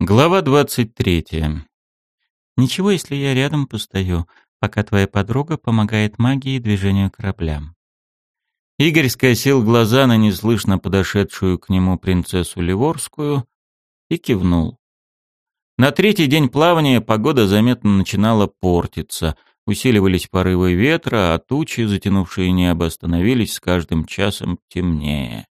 Глава двадцать третья. Ничего, если я рядом постою, пока твоя подруга помогает магии движению кораблям. Игорь скосил глаза на неслышно подошедшую к нему принцессу Ливорскую и кивнул. На третий день плавания погода заметно начинала портиться. Усиливались порывы ветра, а тучи, затянувшие небо, становились с каждым часом темнее.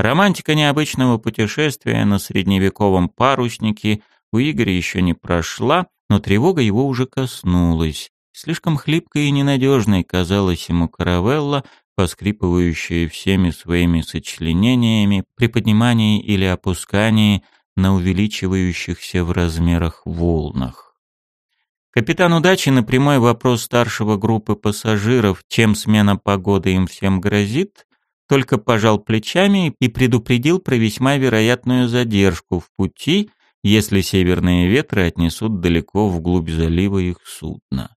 Романтика необычного путешествия на средневековом паруснике у Игоря еще не прошла, но тревога его уже коснулась. Слишком хлипкой и ненадежной казалась ему каравелла, поскрипывающая всеми своими сочленениями при поднимании или опускании на увеличивающихся в размерах волнах. Капитан удачи на прямой вопрос старшего группы пассажиров, чем смена погоды им всем грозит, только пожал плечами и предупредил про весьма вероятную задержку в пути, если северные ветры отнесут далеко вглубь залива их судно.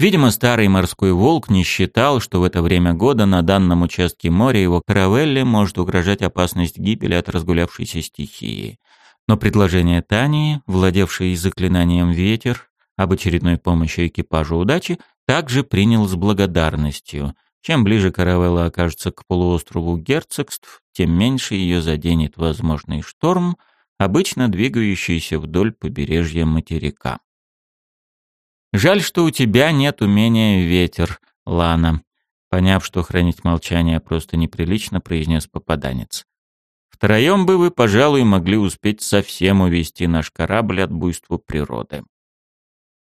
Видимо, старый морской волк не считал, что в это время года на данном участке моря его каравелле может угрожать опасность гибели от разгулявшейся стихии. Но предложение Тани, владевшей заклинанием «Ветер», об очередной помощи экипажу удачи, также принял с благодарностью, чем ближе каравелла окажется к полуострову герцогств, тем меньше ее заденет возможный шторм, обычно двигающийся вдоль побережья материка. «Жаль, что у тебя нет умения ветер, Лана», поняв, что хранить молчание просто неприлично, произнес попаданец. «Втроем бы вы, пожалуй, могли успеть совсем увести наш корабль от буйства природы».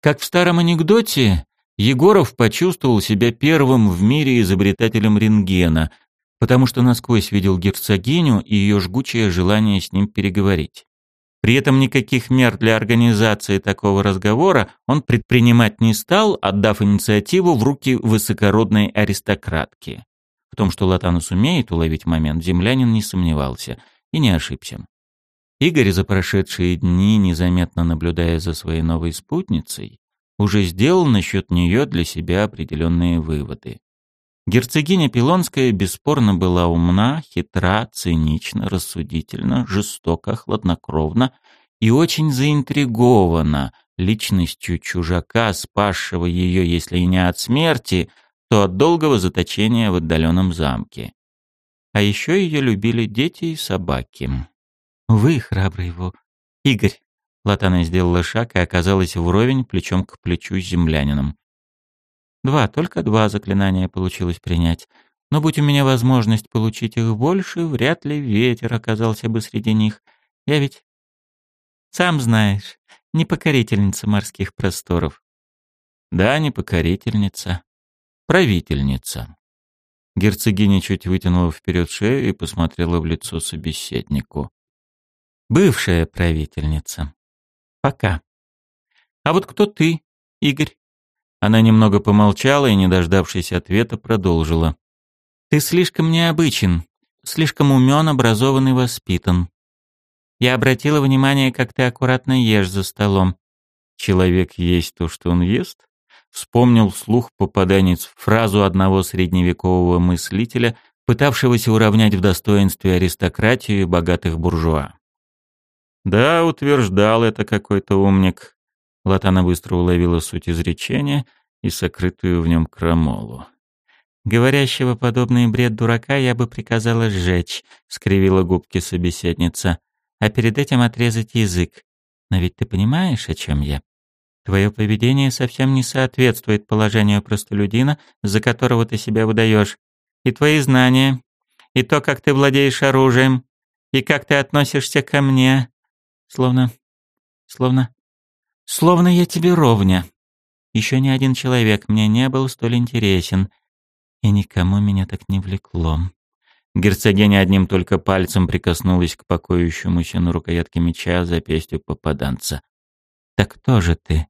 Как в старом анекдоте, Егоров почувствовал себя первым в мире изобретателем рентгена, потому что насквозь видел герцогиню и ее жгучее желание с ним переговорить. При этом никаких мер для организации такого разговора он предпринимать не стал, отдав инициативу в руки высокородной аристократки. В том, что Латана сумеет уловить момент, землянин не сомневался и не ошибся. Игорь за прошедшие дни, незаметно наблюдая за своей новой спутницей, уже сделал насчет нее для себя определенные выводы. Герцогиня Пилонская бесспорно была умна, хитра, цинична, рассудительна, жестока, хладнокровна и очень заинтригована личностью чужака, спасшего ее, если и не от смерти, то от долгого заточения в отдаленном замке. А еще ее любили дети и собаки. Вы, храбрый его, Игорь, Латана сделала шаг и оказалась вровень плечом к плечу с землянином. Два, только два заклинания получилось принять. Но будь у меня возможность получить их больше, вряд ли ветер оказался бы среди них. Я ведь, сам знаешь, не покорительница морских просторов. Да, не покорительница, правительница. Герцогиня чуть вытянула вперед шею и посмотрела в лицо собеседнику. Бывшая правительница. Пока. А вот кто ты, Игорь? Она немного помолчала и, не дождавшись ответа, продолжила. Ты слишком необычен, слишком умен, образован и воспитан. Я обратила внимание, как ты аккуратно ешь за столом. Человек есть то, что он ест? Вспомнил вслух попаданец фразу одного средневекового мыслителя, пытавшегося уравнять в достоинстве аристократию и богатых буржуа. Да, утверждал это какой-то умник. Латана быстро уловила суть изречения и сокрытую в нем крамолу. «Говорящего подобный бред дурака я бы приказала сжечь», — скривила губки собеседница, «а перед этим отрезать язык. Но ведь ты понимаешь, о чем я? Твое поведение совсем не соответствует положению простолюдина, за которого ты себя выдаешь. И твои знания, и то, как ты владеешь оружием, и как ты относишься ко мне, Словно... словно... словно я тебе ровня. Еще ни один человек мне не был столь интересен, и никому меня так не влекло. Герцогиня одним только пальцем прикоснулась к покоящемуся на рукоятке меча запястью попаданца. «Так кто же ты?»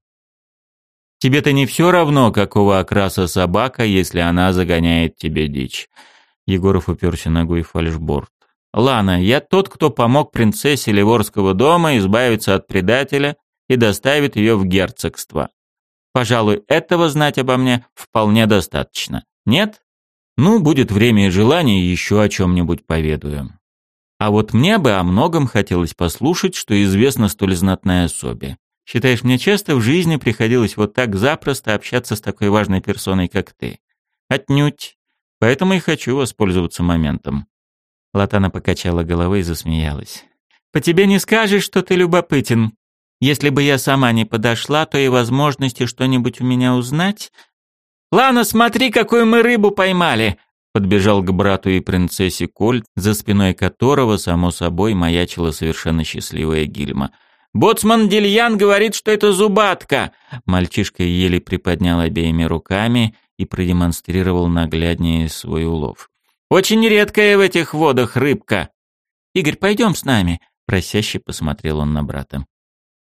«Тебе-то не все равно, какого окраса собака, если она загоняет тебе дичь». Егоров уперся ногой в фальшборд. Лана, я тот, кто помог принцессе Ливорского дома избавиться от предателя и доставит ее в герцогство. Пожалуй, этого знать обо мне вполне достаточно. Нет? Ну, будет время и желание, еще о чем-нибудь поведаю. А вот мне бы о многом хотелось послушать, что известно столь знатной особе. Считаешь, мне часто в жизни приходилось вот так запросто общаться с такой важной персоной, как ты? Отнюдь. Поэтому и хочу воспользоваться моментом. Латана покачала головой и засмеялась. По тебе не скажешь, что ты любопытен. Если бы я сама не подошла, то и возможности что-нибудь у меня узнать... Лана, смотри, какую мы рыбу поймали! Подбежал к брату и принцессе Кольт, за спиной которого, само собой, маячила совершенно счастливая Гильма — Боцман Дильян говорит, что это зубатка. Мальчишка еле приподнял обеими руками и продемонстрировал нагляднее свой улов. Очень редкая в этих водах рыбка. Игорь, пойдем с нами, просяще посмотрел он на брата.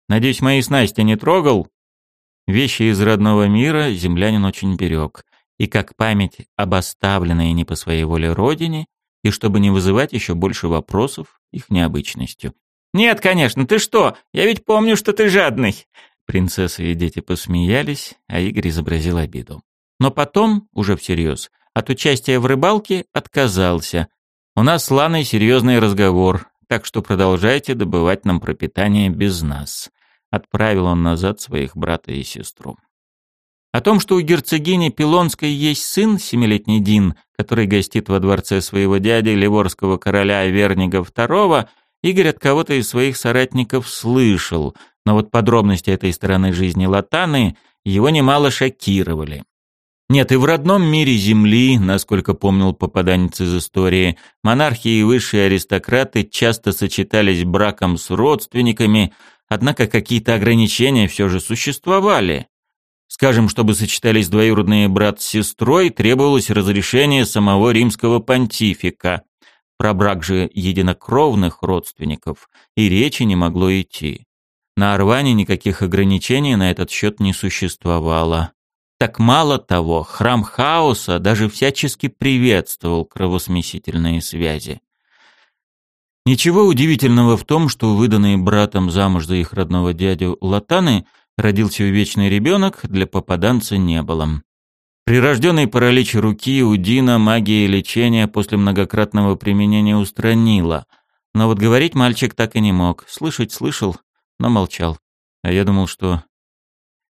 Надеюсь, мои снасти не трогал? Вещи из родного мира землянин очень берег, и как память об оставленной не по своей воле родине, и чтобы не вызывать еще больше вопросов их необычностью. «Нет, конечно, ты что? Я ведь помню, что ты жадный!» Принцесса и дети посмеялись, а Игорь изобразил обиду. Но потом, уже всерьез, от участия в рыбалке отказался. У нас с Ланой серьезный разговор, так что продолжайте добывать нам пропитание без нас. Отправил он назад своих брата и сестру. О том, что у герцогини Пилонской есть сын, семилетний Дин, который гостит во дворце своего дяди, ливорского короля Вернига II, Игорь от кого-то из своих соратников слышал, но вот подробности этой стороны жизни Латаны его немало шокировали. Нет, и в родном мире Земли, насколько помнил попаданец из истории, монархи и высшие аристократы часто сочетались браком с родственниками, однако какие-то ограничения все же существовали. Скажем, чтобы сочетались двоюродные брат с сестрой, требовалось разрешение самого римского понтифика. Про брак же единокровных родственников и речи не могло идти. На Орване никаких ограничений на этот счет не существовало. Так мало того, храм хаоса даже всячески приветствовал кровосмесительные связи. Ничего удивительного в том, что выданные братом замуж за их родного дядю Латаны родился вечный ребенок, для попаданца не было. Прирожденный паралич руки у Дина магия лечения после многократного применения устранила. Но вот говорить мальчик так и не мог. Слышать слышал, но молчал. А я думал, что...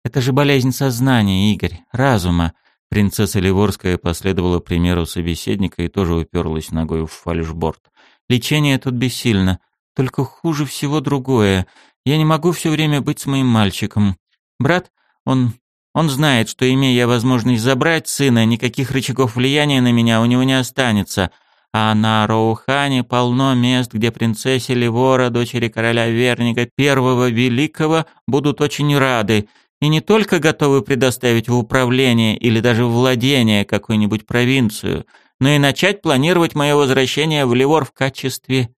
Это же болезнь сознания, Игорь, разума. Принцесса Ливорская последовала примеру собеседника и тоже уперлась ногой в фальшборд. Лечение тут бессильно. Только хуже всего другое. Я не могу все время быть с моим мальчиком. Брат, он он знает, что, имея возможность забрать сына, никаких рычагов влияния на меня у него не останется. А на Роухане полно мест, где принцессе Ливора, дочери короля Верника Первого Великого, будут очень рады и не только готовы предоставить в управление или даже в владение какую-нибудь провинцию, но и начать планировать мое возвращение в Ливор в качестве...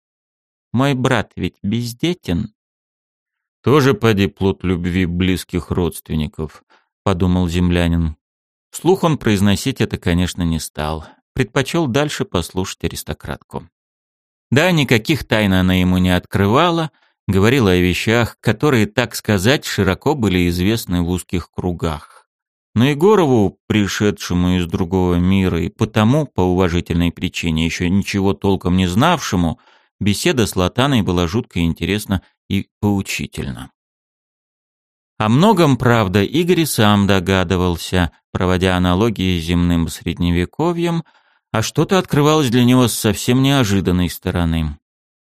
Мой брат ведь бездетен. Тоже поди плод любви близких родственников подумал землянин. Вслух он произносить это, конечно, не стал. Предпочел дальше послушать аристократку. Да, никаких тайн она ему не открывала, говорила о вещах, которые, так сказать, широко были известны в узких кругах. Но Егорову, пришедшему из другого мира и потому, по уважительной причине, еще ничего толком не знавшему, беседа с Латаной была жутко интересна и поучительна. О многом, правда, Игорь сам догадывался, проводя аналогии с земным средневековьем, а что-то открывалось для него с совсем неожиданной стороны.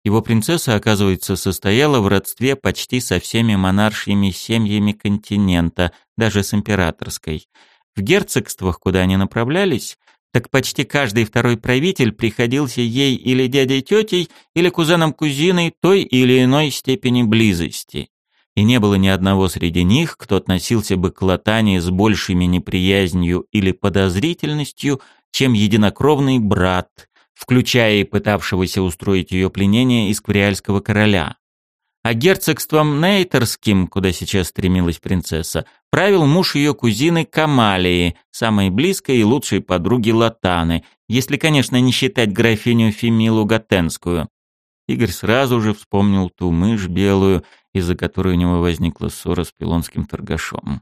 Его принцесса, оказывается, состояла в родстве почти со всеми монаршьими семьями континента, даже с императорской. В герцогствах, куда они направлялись, так почти каждый второй правитель приходился ей или дядей-тетей, или кузеном-кузиной той или иной степени близости и не было ни одного среди них, кто относился бы к Латане с большими неприязнью или подозрительностью, чем единокровный брат, включая и пытавшегося устроить ее пленение из квриальского короля. А герцогством Нейтерским, куда сейчас стремилась принцесса, правил муж ее кузины Камалии, самой близкой и лучшей подруги Латаны, если, конечно, не считать графиню Фемилу Гатенскую. Игорь сразу же вспомнил ту мышь белую, из-за которой у него возникла ссора с пилонским торгашом.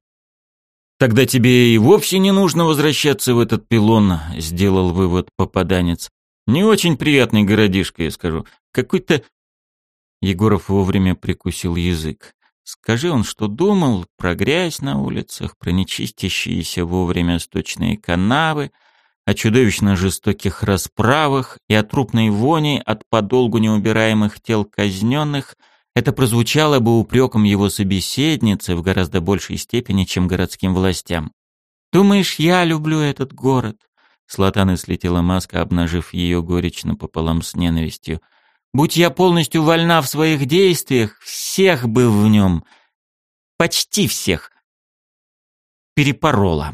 «Тогда тебе и вовсе не нужно возвращаться в этот пилон», — сделал вывод попаданец. «Не очень приятный городишко, я скажу. какой-то...» Егоров вовремя прикусил язык. Скажи он, что думал про грязь на улицах, про нечистящиеся вовремя сточные канавы, о чудовищно жестоких расправах и о трупной вони от подолгу неубираемых тел казненных, это прозвучало бы упреком его собеседницы в гораздо большей степени, чем городским властям. «Думаешь, я люблю этот город?» С латаны слетела маска, обнажив ее горечь напополам с ненавистью. «Будь я полностью вольна в своих действиях, всех бы в нем, почти всех, перепорола».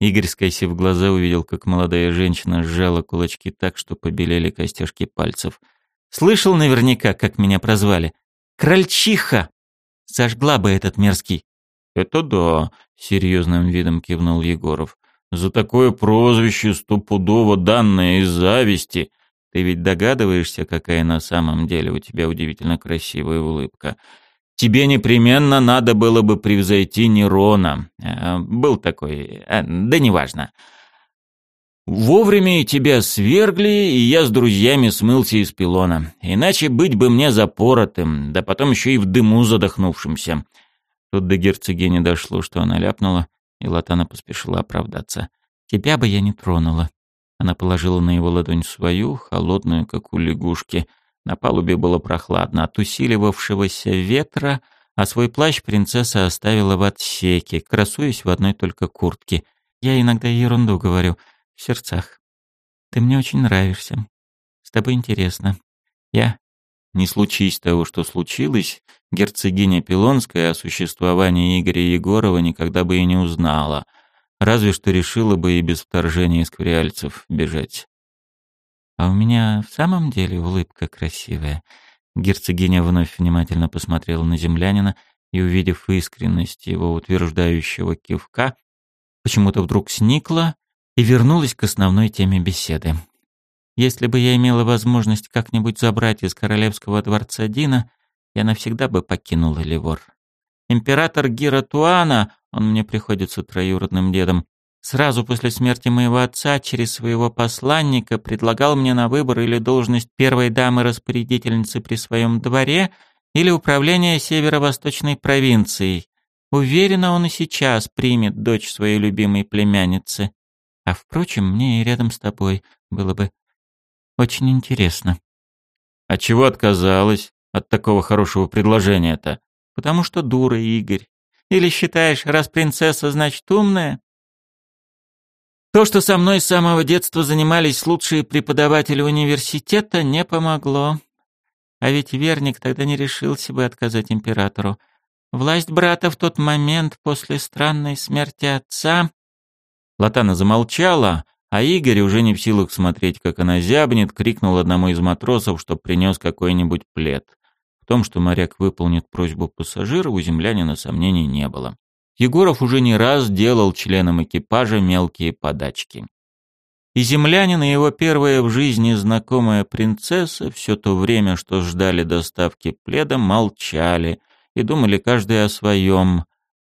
Игорь, скосив глаза, увидел, как молодая женщина сжала кулачки так, что побелели костяшки пальцев. «Слышал наверняка, как меня прозвали? Крольчиха! Сожгла бы этот мерзкий!» «Это да», — серьезным видом кивнул Егоров. «За такое прозвище стопудово данное из зависти. Ты ведь догадываешься, какая на самом деле у тебя удивительно красивая улыбка. Тебе непременно надо было бы превзойти Нерона. Э, был такой... Э, да неважно. Вовремя тебя свергли, и я с друзьями смылся из пилона. Иначе быть бы мне запоротым, да потом еще и в дыму задохнувшимся. Тут до герцогини дошло, что она ляпнула, и Латана поспешила оправдаться. «Тебя бы я не тронула». Она положила на его ладонь свою, холодную, как у лягушки — на палубе было прохладно от усиливавшегося ветра, а свой плащ принцесса оставила в отсеке, красуясь в одной только куртке. Я иногда ерунду говорю в сердцах. Ты мне очень нравишься. С тобой интересно. Я... Не случись того, что случилось, герцогиня Пилонская о существовании Игоря Егорова никогда бы и не узнала. Разве что решила бы и без вторжения сквриальцев бежать. А у меня в самом деле улыбка красивая. Герцогиня вновь внимательно посмотрела на землянина и, увидев искренность его утверждающего кивка, почему-то вдруг сникла и вернулась к основной теме беседы. Если бы я имела возможность как-нибудь забрать из королевского дворца Дина, я навсегда бы покинула Ливор. Император Гиратуана, он мне приходится троюродным дедом, Сразу после смерти моего отца через своего посланника предлагал мне на выбор или должность первой дамы-распорядительницы при своем дворе, или управление северо-восточной провинцией. Уверена, он и сейчас примет дочь своей любимой племянницы. А впрочем, мне и рядом с тобой было бы очень интересно. А чего отказалась от такого хорошего предложения-то? Потому что дура, Игорь. Или считаешь, раз принцесса, значит умная? То, что со мной с самого детства занимались лучшие преподаватели университета, не помогло. А ведь Верник тогда не решился бы отказать императору. Власть брата в тот момент после странной смерти отца... Латана замолчала, а Игорь, уже не в силах смотреть, как она зябнет, крикнул одному из матросов, что принес какой-нибудь плед. В том, что моряк выполнит просьбу пассажира, у землянина сомнений не было. Егоров уже не раз делал членам экипажа мелкие подачки. И землянин, и его первая в жизни знакомая принцесса все то время, что ждали доставки пледа, молчали и думали каждый о своем.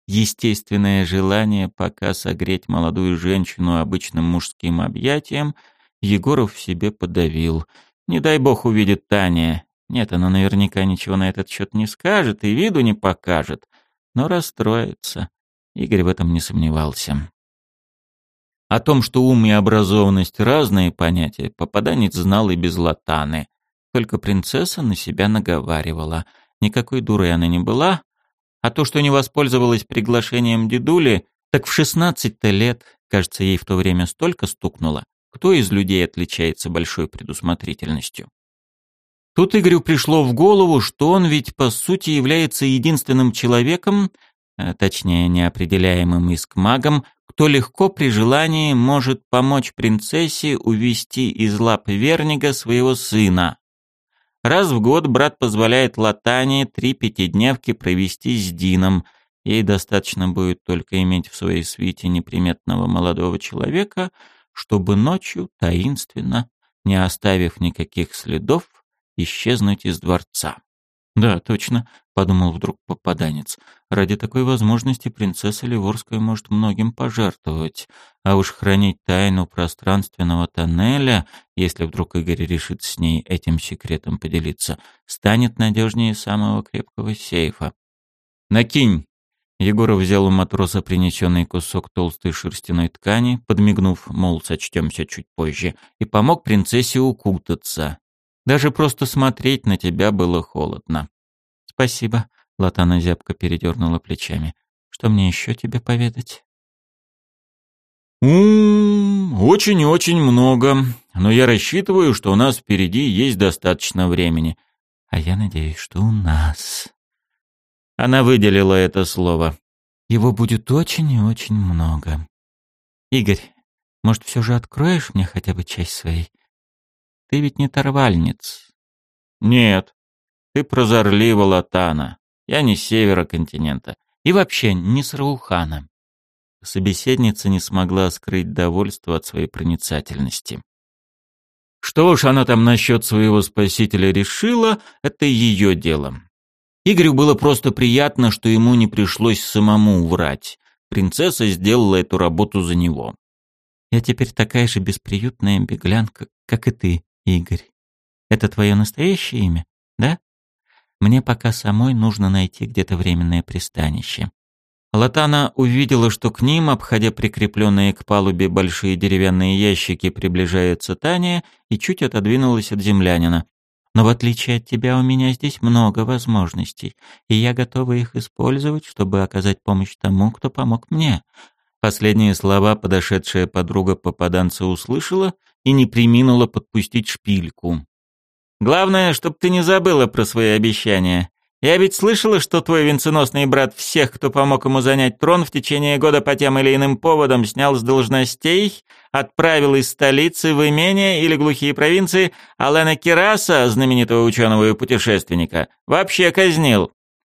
Естественное желание пока согреть молодую женщину обычным мужским объятием Егоров в себе подавил. Не дай бог увидит Таня. Нет, она наверняка ничего на этот счет не скажет и виду не покажет но расстроится. Игорь в этом не сомневался. О том, что ум и образованность — разные понятия, попаданец знал и без латаны. Только принцесса на себя наговаривала. Никакой дурой она не была, а то, что не воспользовалась приглашением дедули, так в шестнадцать-то лет, кажется, ей в то время столько стукнуло. Кто из людей отличается большой предусмотрительностью? Тут Игорю пришло в голову, что он ведь по сути является единственным человеком, э, точнее неопределяемым искмагом, кто легко при желании может помочь принцессе увести из лап Вернига своего сына. Раз в год брат позволяет Латане три пятидневки провести с Дином. Ей достаточно будет только иметь в своей свите неприметного молодого человека, чтобы ночью таинственно, не оставив никаких следов, исчезнуть из дворца. Да, точно, подумал вдруг попаданец. Ради такой возможности принцесса Ливорская может многим пожертвовать, а уж хранить тайну пространственного тоннеля, если вдруг Игорь решит с ней этим секретом поделиться, станет надежнее самого крепкого сейфа. Накинь. Егоров взял у матроса принесенный кусок толстой шерстяной ткани, подмигнув, мол, сочтемся чуть позже, и помог принцессе укутаться. Даже просто смотреть на тебя было холодно. Спасибо, Латана зябко передернула плечами. Что мне еще тебе поведать? «М-м, очень-очень много, но я рассчитываю, что у нас впереди есть достаточно времени. А я надеюсь, что у нас. Она выделила это слово. Его будет очень и очень много. Игорь, может, все же откроешь мне хотя бы часть своей ты ведь не торвальниц. Нет. Ты прозорлива Латана. Я не севера континента. И вообще не с Раухана. Собеседница не смогла скрыть довольство от своей проницательности. Что уж она там насчет своего спасителя решила, это ее дело. Игорю было просто приятно, что ему не пришлось самому врать. Принцесса сделала эту работу за него. «Я теперь такая же бесприютная беглянка, как и ты», Игорь. Это твое настоящее имя, да? Мне пока самой нужно найти где-то временное пристанище. Латана увидела, что к ним, обходя прикрепленные к палубе большие деревянные ящики, приближается Таня и чуть отодвинулась от землянина. Но в отличие от тебя у меня здесь много возможностей, и я готова их использовать, чтобы оказать помощь тому, кто помог мне. Последние слова подошедшая подруга попаданца услышала и не приминула подпустить шпильку. «Главное, чтоб ты не забыла про свои обещания. Я ведь слышала, что твой венценосный брат всех, кто помог ему занять трон в течение года по тем или иным поводам, снял с должностей, отправил из столицы в имение или глухие провинции, а Лена Кираса, знаменитого ученого и путешественника, вообще казнил».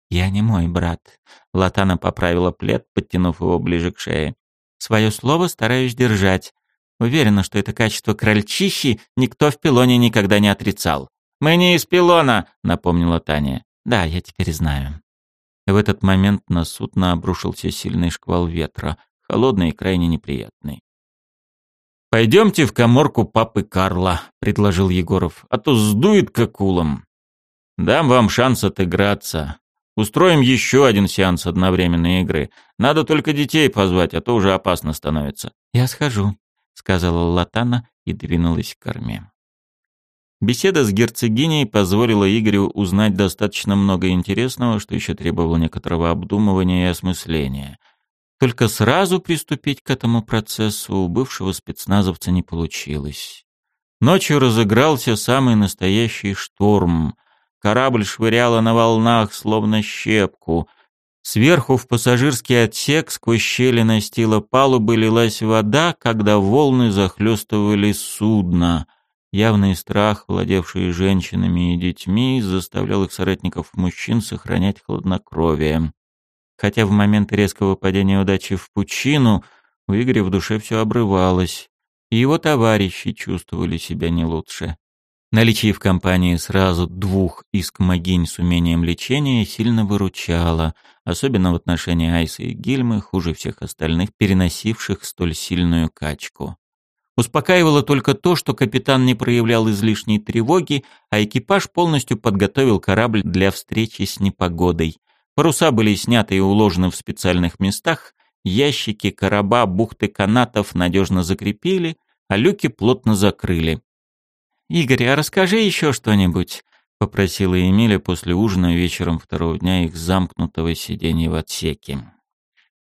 «Я не мой брат», — Латана поправила плед, подтянув его ближе к шее. «Свое слово стараюсь держать, Уверена, что это качество крольчихи никто в пилоне никогда не отрицал. «Мы не из пилона», — напомнила Таня. «Да, я теперь знаю». В этот момент на судно обрушился сильный шквал ветра, холодный и крайне неприятный. «Пойдемте в коморку папы Карла», — предложил Егоров, — «а то сдует как улом. Дам вам шанс отыграться. Устроим еще один сеанс одновременной игры. Надо только детей позвать, а то уже опасно становится». «Я схожу», сказала Латана и двинулась к корме. Беседа с герцогиней позволила Игорю узнать достаточно много интересного, что еще требовало некоторого обдумывания и осмысления. Только сразу приступить к этому процессу у бывшего спецназовца не получилось. Ночью разыгрался самый настоящий шторм. Корабль швыряло на волнах, словно щепку. Сверху в пассажирский отсек сквозь щели настила палубы лилась вода, когда волны захлестывали судно. Явный страх, владевший женщинами и детьми, заставлял их соратников мужчин сохранять хладнокровие. Хотя в момент резкого падения удачи в пучину у Игоря в душе все обрывалось, и его товарищи чувствовали себя не лучше. Наличие в компании сразу двух искмогинь с умением лечения сильно выручало, особенно в отношении Айсы и Гильмы, хуже всех остальных, переносивших столь сильную качку. Успокаивало только то, что капитан не проявлял излишней тревоги, а экипаж полностью подготовил корабль для встречи с непогодой. Паруса были сняты и уложены в специальных местах, ящики, короба, бухты канатов надежно закрепили, а люки плотно закрыли. «Игорь, а расскажи еще что-нибудь», — попросила Эмиля после ужина вечером второго дня их замкнутого сидения в отсеке.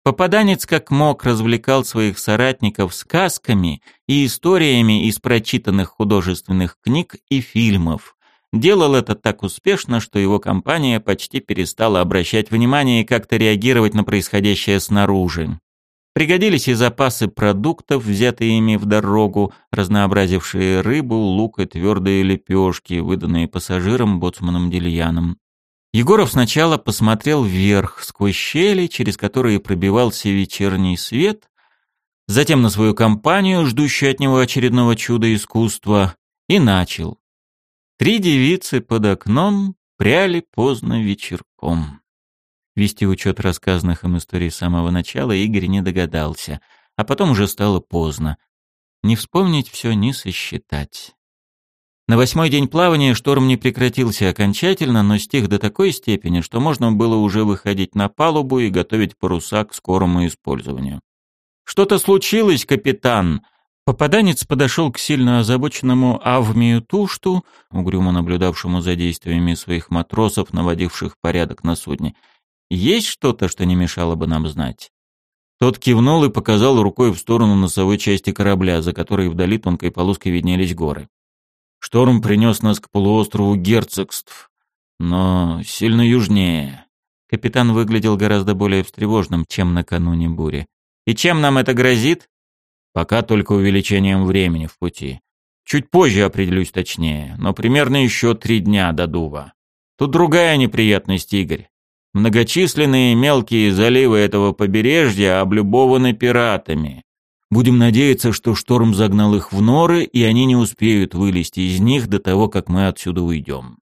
Попаданец как мог развлекал своих соратников сказками и историями из прочитанных художественных книг и фильмов. Делал это так успешно, что его компания почти перестала обращать внимание и как-то реагировать на происходящее снаружи. Пригодились и запасы продуктов, взятые ими в дорогу, разнообразившие рыбу, лук и твердые лепешки, выданные пассажирам боцманом Дельяном. Егоров сначала посмотрел вверх, сквозь щели, через которые пробивался вечерний свет, затем на свою компанию, ждущую от него очередного чуда искусства, и начал. Три девицы под окном, пряли поздно вечерком. Вести учет рассказанных им историй с самого начала Игорь не догадался, а потом уже стало поздно. Не вспомнить все, не сосчитать. На восьмой день плавания шторм не прекратился окончательно, но стих до такой степени, что можно было уже выходить на палубу и готовить паруса к скорому использованию. «Что-то случилось, капитан!» Попаданец подошел к сильно озабоченному Авмию Тушту, угрюмо наблюдавшему за действиями своих матросов, наводивших порядок на судне. «Есть что-то, что не мешало бы нам знать?» Тот кивнул и показал рукой в сторону носовой части корабля, за которой вдали тонкой полоской виднелись горы. Шторм принес нас к полуострову герцогств, но сильно южнее. Капитан выглядел гораздо более встревоженным, чем накануне бури. «И чем нам это грозит?» «Пока только увеличением времени в пути. Чуть позже определюсь точнее, но примерно еще три дня до Дува. Тут другая неприятность, Игорь. Многочисленные мелкие заливы этого побережья облюбованы пиратами. Будем надеяться, что шторм загнал их в норы, и они не успеют вылезти из них до того, как мы отсюда уйдем.